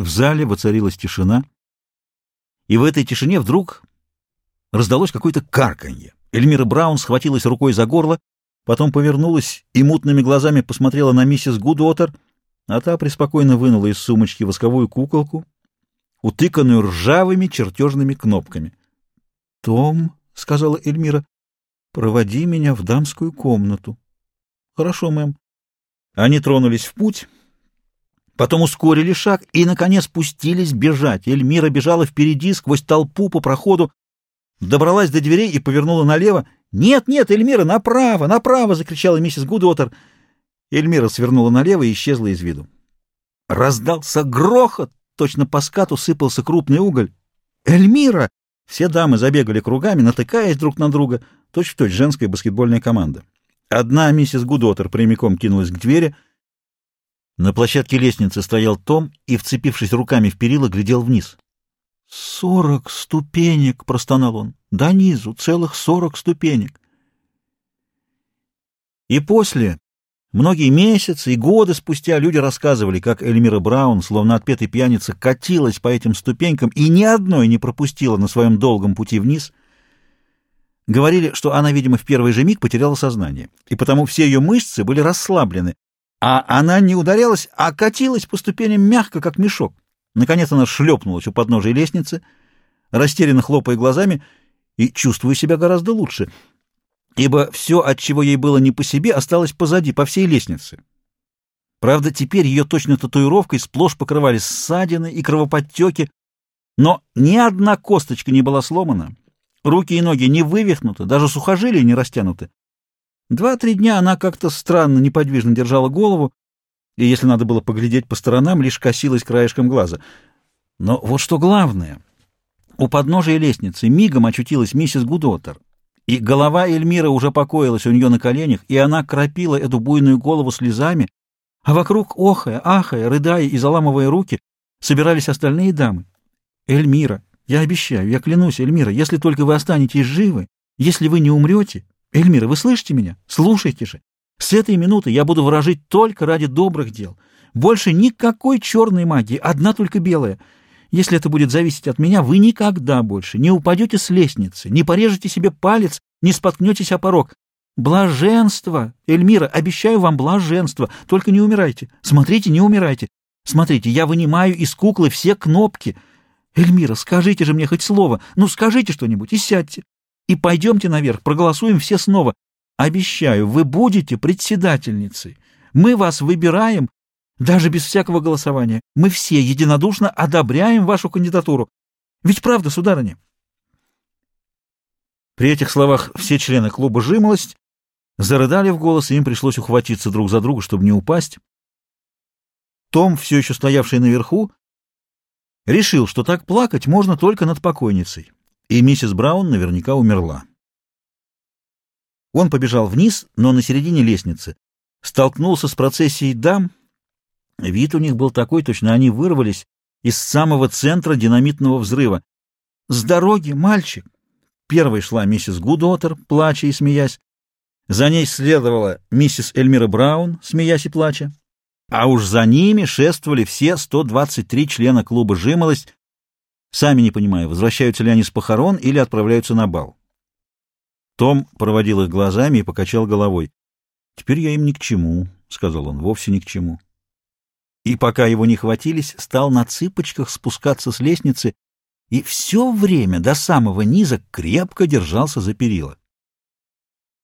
В зале воцарилась тишина, и в этой тишине вдруг раздалось какое-то карканье. Эльмира Браун схватилась рукой за горло, потом повернулась и мутными глазами посмотрела на миссис Гудуотер, а та преспокойно вынула из сумочки восковую куколку, утыканную ржавыми чертежными кнопками. — Том, — сказала Эльмира, — проводи меня в дамскую комнату. — Хорошо, мэм. Они тронулись в путь, потом ускорили шаг и, наконец, пустились бежать. Эльмира бежала впереди сквозь толпу по проходу, добралась до дверей и повернула налево. «Нет, нет, Эльмира, направо, направо!» — закричала миссис Гудуотер. Эльмира свернула налево и исчезла из виду. Раздался грохот, точно по скату сыпался крупный уголь. «Эльмира!» Все дамы забегали кругами, натыкаясь друг на друга, точь-в-точь женская баскетбольная команда. Одна миссис Гудотер прямиком кинулась к двери. На площадке лестницы стоял Том и, вцепившись руками в перила, глядел вниз. «Сорок ступенек!» — простонал он. «До низу целых сорок ступенек!» И после, многие месяцы и годы спустя, люди рассказывали, как Эльмира Браун, словно отпетый пьяница, катилась по этим ступенькам и ни одной не пропустила на своем долгом пути вниз — Говорили, что она, видимо, в первый же миг потеряла сознание, и потому все ее мышцы были расслаблены, а она не ударялась, а катилась по ступеням мягко, как мешок. Наконец она шлепнулась у подножия лестницы, растерянно хлопая глазами, и чувствуя себя гораздо лучше, ибо все, от чего ей было не по себе, осталось позади, по всей лестнице. Правда, теперь ее точно татуировкой сплошь покрывали ссадины и кровоподтеки, но ни одна косточка не была сломана, Руки и ноги не вывихнуты, даже сухожилия не растянуты. Два-три дня она как-то странно неподвижно держала голову, и, если надо было поглядеть по сторонам, лишь косилась краешком глаза. Но вот что главное. У подножия лестницы мигом очутилась миссис Гудотер, и голова Эльмиры уже покоилась у нее на коленях, и она кропила эту буйную голову слезами, а вокруг, охая, ахая, рыдая и заламывая руки, собирались остальные дамы. Эльмира, я обещаю, я клянусь, Эльмира, если только вы останетесь живы, если вы не умрете... Эльмира, вы слышите меня? Слушайте же. С этой минуты я буду выражить только ради добрых дел. Больше никакой черной магии, одна только белая. Если это будет зависеть от меня, вы никогда больше не упадете с лестницы, не порежете себе палец, не споткнетесь о порог. Блаженство! Эльмира, обещаю вам блаженство. Только не умирайте. Смотрите, не умирайте. Смотрите, я вынимаю из куклы все кнопки — Эльмира, скажите же мне хоть слово, ну скажите что-нибудь и сядьте. И пойдемте наверх, проголосуем все снова. Обещаю, вы будете председательницей. Мы вас выбираем, даже без всякого голосования. Мы все единодушно одобряем вашу кандидатуру. Ведь правда, сударыня?» При этих словах все члены клуба «Жимолость» зарыдали в голос, и им пришлось ухватиться друг за друга, чтобы не упасть. Том, все еще стоявший наверху, решил, что так плакать можно только над покойницей, и миссис Браун наверняка умерла. Он побежал вниз, но на середине лестницы столкнулся с процессией дам. Вид у них был такой, точно они вырвались из самого центра динамитного взрыва. «С дороги, мальчик!» Первой шла миссис Гудотер, плача и смеясь. За ней следовала миссис Эльмира Браун, смеясь и плача а уж за ними шествовали все 123 члена клуба «Жимолость», сами не понимая, возвращаются ли они с похорон или отправляются на бал. Том проводил их глазами и покачал головой. «Теперь я им ни к чему», — сказал он, — «вовсе ни к чему». И пока его не хватились, стал на цыпочках спускаться с лестницы и все время до самого низа крепко держался за перила.